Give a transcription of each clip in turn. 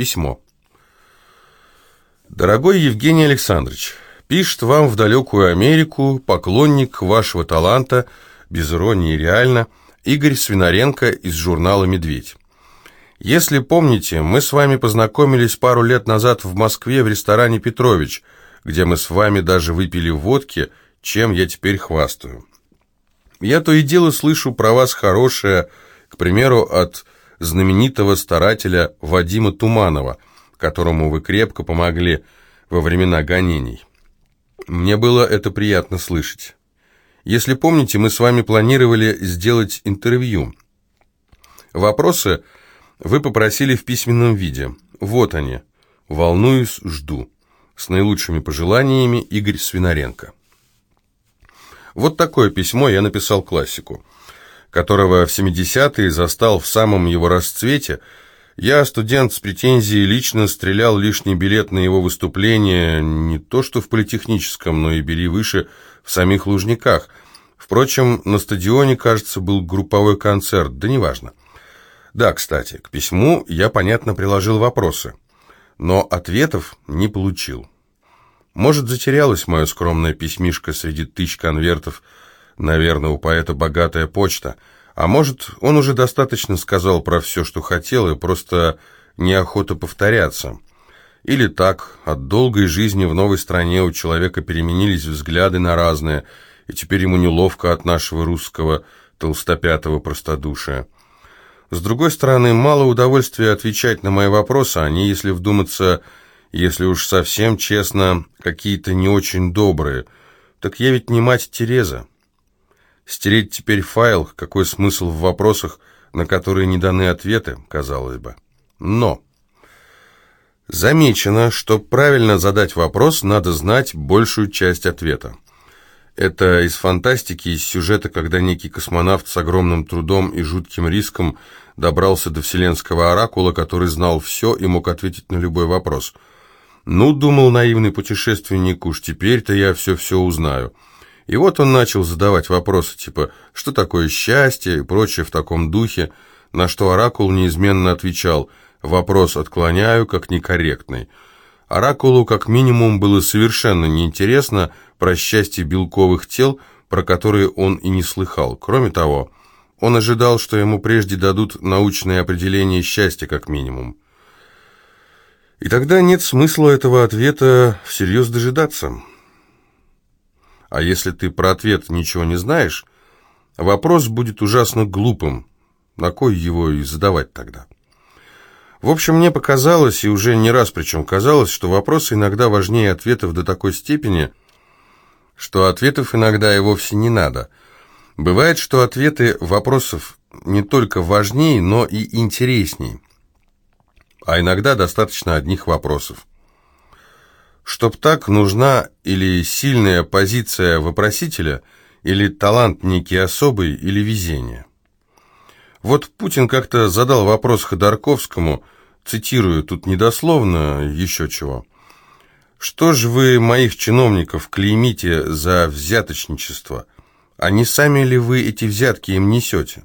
Письмо. Дорогой Евгений Александрович, пишет вам в далекую Америку поклонник вашего таланта, без иронии реально, Игорь Свинаренко из журнала «Медведь». Если помните, мы с вами познакомились пару лет назад в Москве в ресторане «Петрович», где мы с вами даже выпили водки, чем я теперь хвастаю. Я то и дело слышу про вас хорошее, к примеру, от знаменитого старателя Вадима Туманова, которому вы крепко помогли во времена гонений. Мне было это приятно слышать. Если помните, мы с вами планировали сделать интервью. Вопросы вы попросили в письменном виде. Вот они. Волнуюсь, жду. С наилучшими пожеланиями, Игорь Свинаренко. Вот такое письмо я написал классику которого в 70-е застал в самом его расцвете, я, студент с претензией, лично стрелял лишний билет на его выступление не то что в политехническом, но и бери выше в самих Лужниках. Впрочем, на стадионе, кажется, был групповой концерт, да неважно. Да, кстати, к письму я, понятно, приложил вопросы, но ответов не получил. Может, затерялось мое скромное письмишко среди тысяч конвертов, Наверное, у поэта богатая почта. А может, он уже достаточно сказал про все, что хотел, и просто неохота повторяться. Или так, от долгой жизни в новой стране у человека переменились взгляды на разные, и теперь ему неловко от нашего русского толстопятого простодушия. С другой стороны, мало удовольствия отвечать на мои вопросы, они, если вдуматься, если уж совсем честно, какие-то не очень добрые. Так я ведь не мать Тереза. Стереть теперь файл, какой смысл в вопросах, на которые не даны ответы, казалось бы. Но замечено, что правильно задать вопрос, надо знать большую часть ответа. Это из фантастики, из сюжета, когда некий космонавт с огромным трудом и жутким риском добрался до вселенского оракула, который знал все и мог ответить на любой вопрос. «Ну, — думал наивный путешественник, — уж теперь-то я все-все узнаю». И вот он начал задавать вопросы типа «что такое счастье?» и прочее в таком духе, на что Оракул неизменно отвечал «вопрос отклоняю как некорректный». Оракулу как минимум было совершенно неинтересно про счастье белковых тел, про которые он и не слыхал. Кроме того, он ожидал, что ему прежде дадут научное определение счастья как минимум. И тогда нет смысла этого ответа всерьез дожидаться. А если ты про ответ ничего не знаешь, вопрос будет ужасно глупым. На кой его и задавать тогда? В общем, мне показалось, и уже не раз причем казалось, что вопросы иногда важнее ответов до такой степени, что ответов иногда и вовсе не надо. Бывает, что ответы вопросов не только важнее, но и интересней. А иногда достаточно одних вопросов. Чтоб так, нужна или сильная позиция вопросителя, или талант некий особый, или везение. Вот Путин как-то задал вопрос Ходорковскому, цитирую тут недословно, еще чего. «Что же вы моих чиновников клеймите за взяточничество? А не сами ли вы эти взятки им несете?»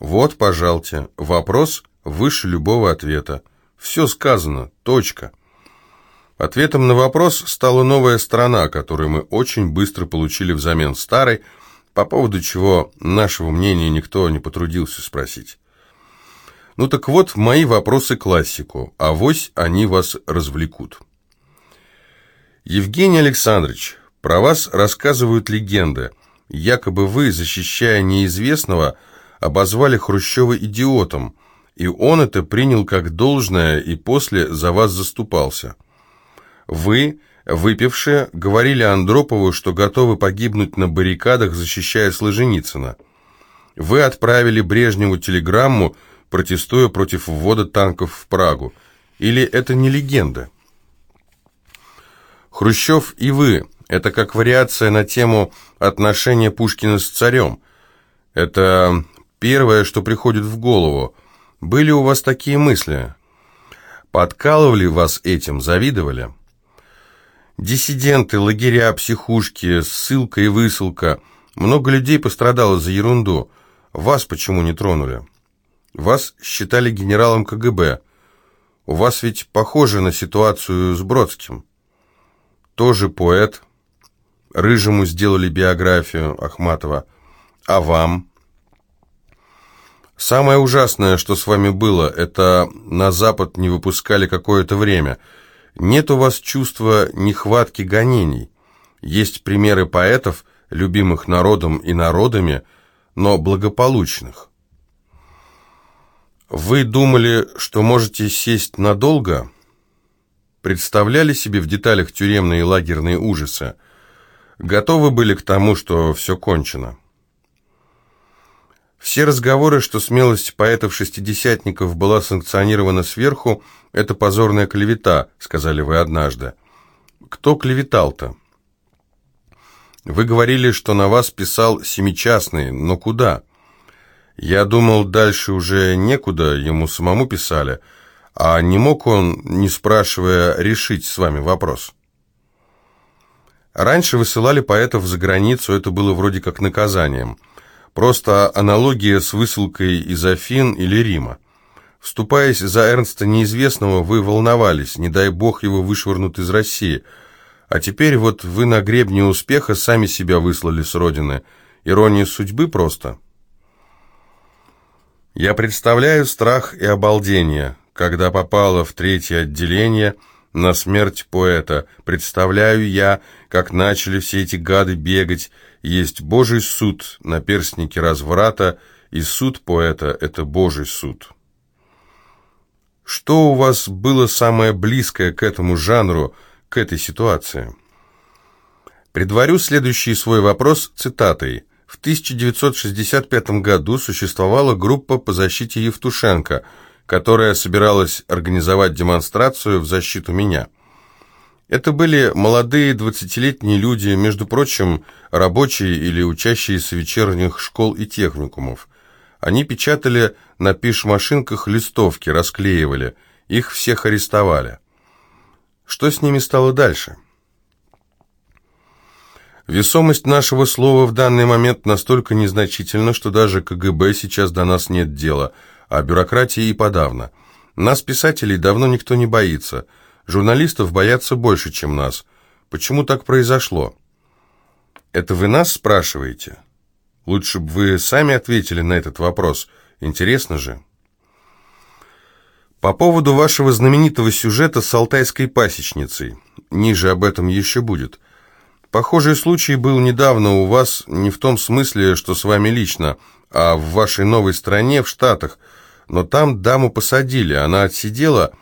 Вот, пожалуйте, вопрос выше любого ответа. Все сказано, точка. Ответом на вопрос стала новая страна, которую мы очень быстро получили взамен старой, по поводу чего нашего мнения никто не потрудился спросить. Ну так вот, мои вопросы классику, а вось они вас развлекут. Евгений Александрович, про вас рассказывают легенды. Якобы вы, защищая неизвестного, обозвали Хрущева идиотом, и он это принял как должное и после за вас заступался. Вы, выпившие, говорили Андропову, что готовы погибнуть на баррикадах, защищая Сложеницына. Вы отправили Брежневу телеграмму, протестуя против ввода танков в Прагу. Или это не легенда? Хрущев и вы – это как вариация на тему отношения Пушкина с царем. Это первое, что приходит в голову. Были у вас такие мысли? Подкалывали вас этим, завидовали? Диссиденты, лагеря, психушки, ссылка и высылка. Много людей пострадало за ерунду. Вас почему не тронули? Вас считали генералом КГБ. У вас ведь похоже на ситуацию с Бродским. Тоже поэт. Рыжему сделали биографию Ахматова. А вам? Самое ужасное, что с вами было, это на Запад не выпускали какое-то время. Нет у вас чувства нехватки гонений. Есть примеры поэтов, любимых народом и народами, но благополучных. Вы думали, что можете сесть надолго? Представляли себе в деталях тюремные и лагерные ужасы? Готовы были к тому, что все кончено? Все разговоры, что смелость поэтов-шестидесятников была санкционирована сверху, это позорная клевета, сказали вы однажды. Кто клеветал-то? Вы говорили, что на вас писал семичастный, но куда? Я думал, дальше уже некуда, ему самому писали, а не мог он, не спрашивая, решить с вами вопрос? Раньше высылали поэтов за границу, это было вроде как наказанием – Просто аналогия с высылкой из Афин или Рима. Вступаясь за Эрнста Неизвестного, вы волновались, не дай бог его вышвырнут из России. А теперь вот вы на гребне успеха сами себя выслали с родины. Ирония судьбы просто. Я представляю страх и обалдение, когда попала в третье отделение на смерть поэта. Представляю я, как начали все эти гады бегать, есть Божий суд на перстнике разврата, и суд поэта – это Божий суд. Что у вас было самое близкое к этому жанру, к этой ситуации? Предварю следующий свой вопрос цитатой. В 1965 году существовала группа по защите Евтушенко, которая собиралась организовать демонстрацию в защиту меня – это были молодые двадцатилетние люди, между прочим, рабочие или учащиеся вечерних школ и техникумов. Они печатали на пиш-машинках листовки, расклеивали. Их всех арестовали. Что с ними стало дальше? Весомость нашего слова в данный момент настолько незначительна, что даже КГБ сейчас до нас нет дела, а бюрократии и подавно. Нас, писателей, давно никто не боится – Журналистов боятся больше, чем нас. Почему так произошло? Это вы нас спрашиваете? Лучше бы вы сами ответили на этот вопрос. Интересно же. По поводу вашего знаменитого сюжета с алтайской пасечницей. Ниже об этом еще будет. Похожий случай был недавно у вас, не в том смысле, что с вами лично, а в вашей новой стране, в Штатах. Но там даму посадили, она отсидела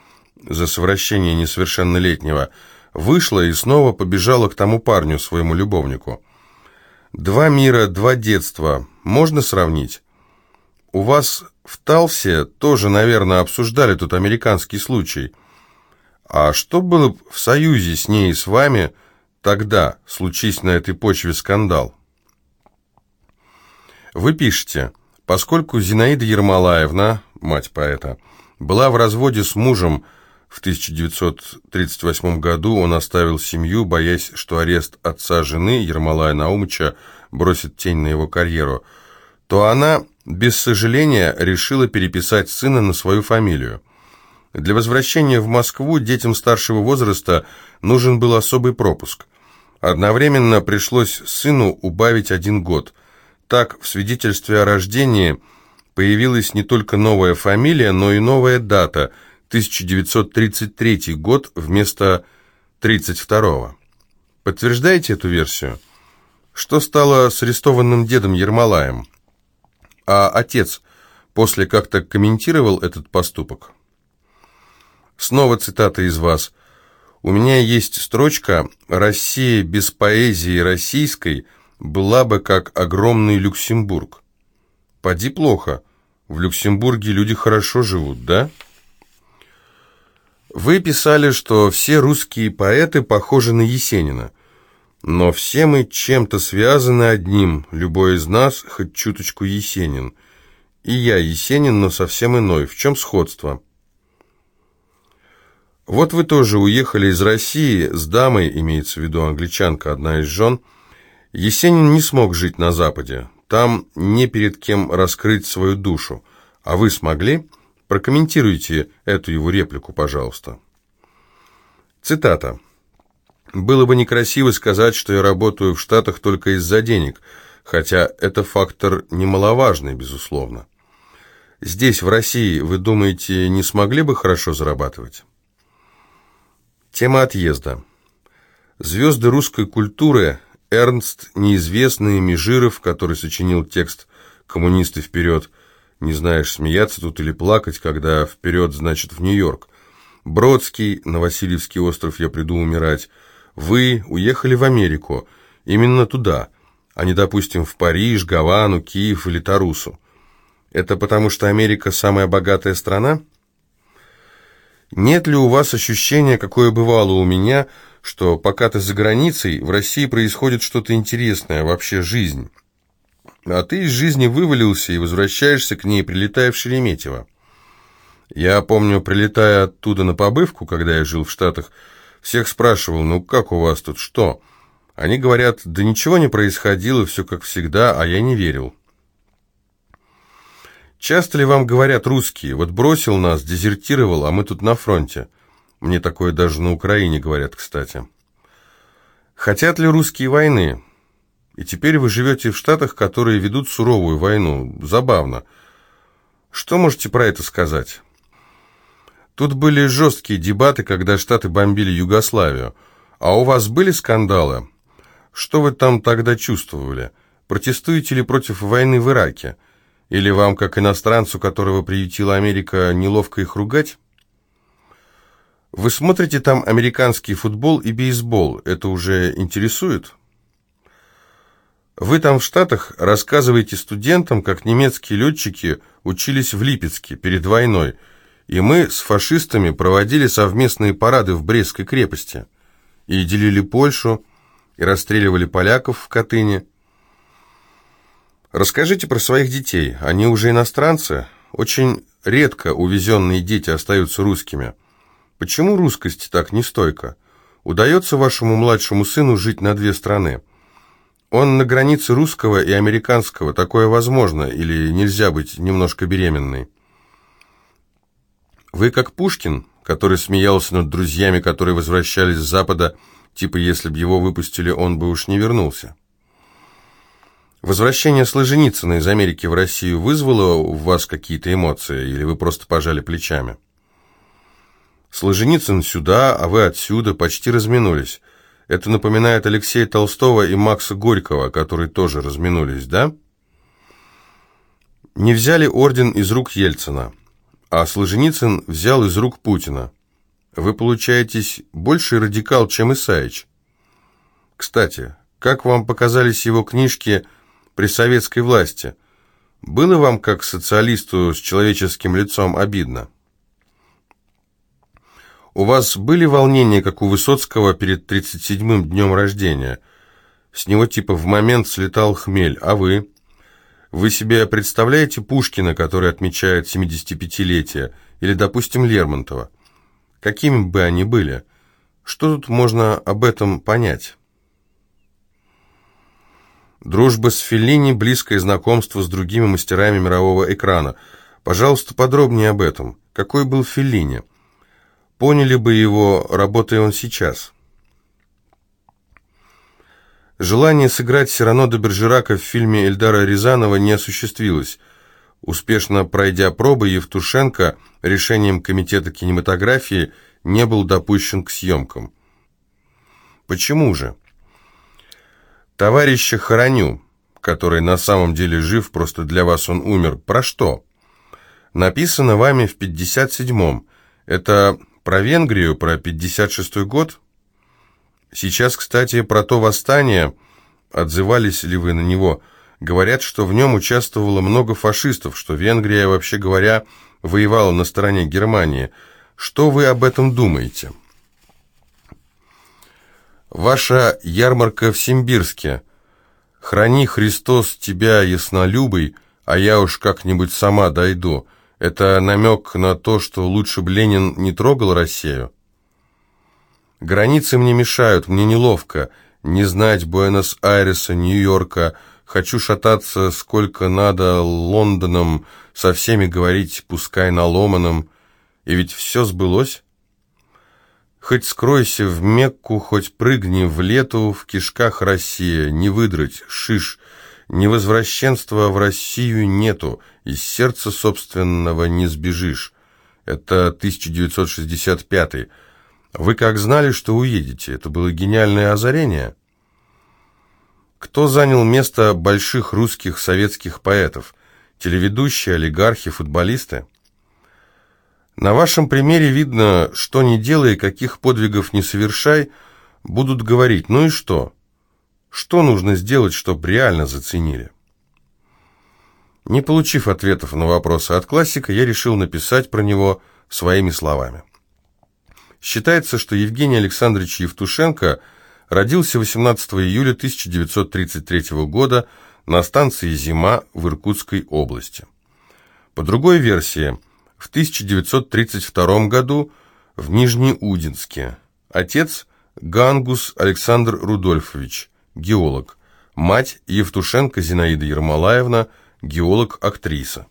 за совращение несовершеннолетнего, вышла и снова побежала к тому парню, своему любовнику. Два мира, два детства. Можно сравнить? У вас в Талсе тоже, наверное, обсуждали тот американский случай. А что было бы в союзе с ней и с вами тогда, случись на этой почве скандал? Вы пишете, поскольку Зинаида Ермолаевна, мать поэта, была в разводе с мужем, в 1938 году он оставил семью, боясь, что арест отца жены Ермолая Наумыча бросит тень на его карьеру, то она, без сожаления, решила переписать сына на свою фамилию. Для возвращения в Москву детям старшего возраста нужен был особый пропуск. Одновременно пришлось сыну убавить один год. Так, в свидетельстве о рождении появилась не только новая фамилия, но и новая дата – 1933 год вместо 32-го. Подтверждаете эту версию? Что стало с арестованным дедом Ермолаем? А отец после как-то комментировал этот поступок? Снова цитата из вас. «У меня есть строчка «Россия без поэзии российской была бы как огромный Люксембург». Поди плохо. В Люксембурге люди хорошо живут, да?» Вы писали, что все русские поэты похожи на Есенина. Но все мы чем-то связаны одним, любой из нас хоть чуточку Есенин. И я Есенин, но совсем иной. В чем сходство? Вот вы тоже уехали из России с дамой, имеется в виду англичанка, одна из жен. Есенин не смог жить на Западе. Там не перед кем раскрыть свою душу. А вы смогли? Прокомментируйте эту его реплику, пожалуйста. Цитата. «Было бы некрасиво сказать, что я работаю в Штатах только из-за денег, хотя это фактор немаловажный, безусловно. Здесь, в России, вы думаете, не смогли бы хорошо зарабатывать?» Тема отъезда. Звезды русской культуры Эрнст, неизвестный Межиров, который сочинил текст «Коммунисты вперед», не знаешь, смеяться тут или плакать, когда вперед, значит, в Нью-Йорк. Бродский, на Васильевский остров я приду умирать. Вы уехали в Америку, именно туда, а не, допустим, в Париж, Гавану, Киев или Тарусу. Это потому, что Америка самая богатая страна? Нет ли у вас ощущения, какое бывало у меня, что пока ты за границей, в России происходит что-то интересное, вообще жизнь? А ты из жизни вывалился и возвращаешься к ней, прилетая в Шереметьево. Я помню, прилетая оттуда на побывку, когда я жил в Штатах, всех спрашивал, ну как у вас тут, что? Они говорят, да ничего не происходило, все как всегда, а я не верил. Часто ли вам говорят русские, вот бросил нас, дезертировал, а мы тут на фронте? Мне такое даже на Украине говорят, кстати. Хотят ли русские войны? И теперь вы живете в Штатах, которые ведут суровую войну. Забавно. Что можете про это сказать? Тут были жесткие дебаты, когда Штаты бомбили Югославию. А у вас были скандалы? Что вы там тогда чувствовали? Протестуете ли против войны в Ираке? Или вам, как иностранцу, которого приютила Америка, неловко их ругать? Вы смотрите там американский футбол и бейсбол. Это уже интересует? Вы там в Штатах рассказываете студентам, как немецкие летчики учились в Липецке перед войной – и мы с фашистами проводили совместные парады в Брестской крепости, и делили Польшу, и расстреливали поляков в Катыни. Расскажите про своих детей, они уже иностранцы, очень редко увезенные дети остаются русскими. Почему русскость так нестойка? Удается вашему младшему сыну жить на две страны? Он на границе русского и американского, такое возможно, или нельзя быть немножко беременной? Вы как Пушкин, который смеялся над друзьями, которые возвращались с Запада, типа если бы его выпустили, он бы уж не вернулся. Возвращение Солженицына из Америки в Россию вызвало у вас какие-то эмоции, или вы просто пожали плечами? Солженицын сюда, а вы отсюда, почти разминулись. Это напоминает Алексея Толстого и Макса Горького, которые тоже разминулись, да? Не взяли орден из рук Ельцина а Солженицын взял из рук Путина. Вы получаетесь больший радикал, чем Исаич. Кстати, как вам показались его книжки при советской власти? Было вам, как социалисту с человеческим лицом, обидно? У вас были волнения, как у Высоцкого перед 37-м днем рождения? С него типа в момент слетал хмель, а вы? Вы себе представляете Пушкина, который отмечает 75-летие, или, допустим, Лермонтова? Какими бы они были? Что тут можно об этом понять? Дружба с Феллини, близкое знакомство с другими мастерами мирового экрана. Пожалуйста, подробнее об этом. Какой был Феллини? Поняли бы его, работая он сейчас. Желание сыграть Сирано де Бержерака в фильме Эльдара Рязанова не осуществилось. Успешно пройдя пробы, Евтушенко решением Комитета кинематографии не был допущен к съемкам. Почему же? Товарища хороню, который на самом деле жив, просто для вас он умер. Про что? Написано вами в 57-м. Это про Венгрию, про 56-й год? Сейчас, кстати, про то восстание, отзывались ли вы на него, говорят, что в нем участвовало много фашистов, что Венгрия, вообще говоря, воевала на стороне Германии. Что вы об этом думаете? Ваша ярмарка в Симбирске. Храни Христос тебя, яснолюбый, а я уж как-нибудь сама дойду. Это намек на то, что лучше бы Ленин не трогал Россию? Границы мне мешают, мне неловко. Не знать Буэнос-Айреса, Нью-Йорка, Хочу шататься сколько надо Лондоном, со всеми говорить, пускай на ломаном. И ведь все сбылось. Хоть скройся в Мекку, хоть прыгни в лету, в кишках Россия, не выдрать, шиш, невозвращенства в Россию нету, из сердца собственного не сбежишь. Это 1965 Вы как знали, что уедете? Это было гениальное озарение. Кто занял место больших русских советских поэтов? Телеведущие, олигархи, футболисты? На вашем примере видно, что не делай, каких подвигов не совершай, будут говорить, ну и что? Что нужно сделать, чтобы реально заценили? Не получив ответов на вопросы от классика, я решил написать про него своими словами. Считается, что Евгений Александрович Евтушенко родился 18 июля 1933 года на станции «Зима» в Иркутской области. По другой версии – в 1932 году в Нижнеудинске. Отец Гангус Александр Рудольфович, геолог. Мать Евтушенко Зинаида Ермолаевна, геолог-актриса.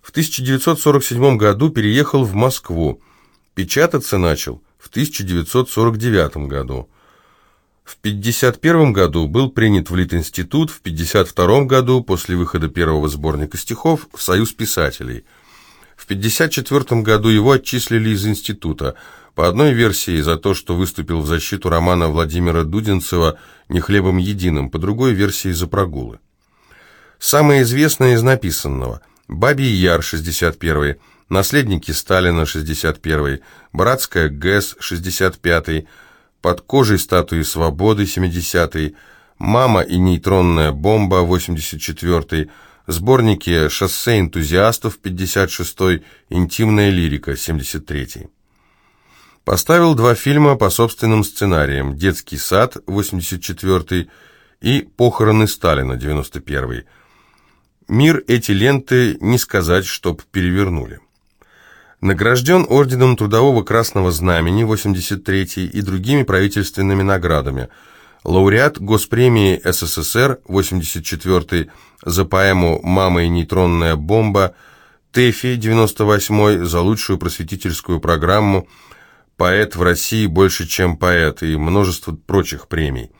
В 1947 году переехал в Москву. Печататься начал в 1949 году. В 1951 году был принят в Литинститут, в 1952 году, после выхода первого сборника стихов, в Союз писателей – в 1954 году его отчислили из института, по одной версии за то, что выступил в защиту романа Владимира Дудинцева «Не хлебом единым», по другой версии за прогулы. Самое известное из написанного – «Бабий Яр» 61 «Наследники Сталина» 61 «Братская ГЭС» 65 «Под кожей статуи свободы» 70 «Мама и нейтронная бомба» 84 Сборники «Шоссе энтузиастов» 56-й, «Интимная лирика» 73-й. Поставил два фильма по собственным сценариям «Детский сад» 84-й и «Похороны Сталина» 91-й. Мир эти ленты не сказать, чтоб перевернули. Награжден орденом Трудового Красного Знамени 83-й и другими правительственными наградами – лауреат Госпремии СССР 84 за поэму «Мама и нейтронная бомба», ТЭФИ 98 за лучшую просветительскую программу, поэт в России больше, чем поэт и множество прочих премий.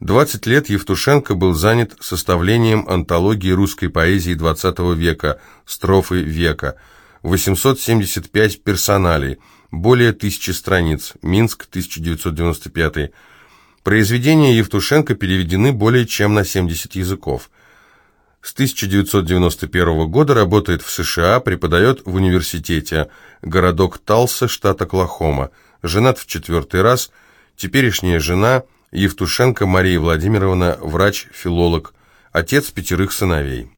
20 лет Евтушенко был занят составлением антологии русской поэзии XX века «Строфы века», 875 персоналей, более тысячи страниц, Минск, 1995 Произведения Евтушенко переведены более чем на 70 языков. С 1991 года работает в США, преподает в университете, городок Талса, штат Оклахома. Женат в четвертый раз. Теперешняя жена Евтушенко Мария Владимировна, врач-филолог, отец пятерых сыновей.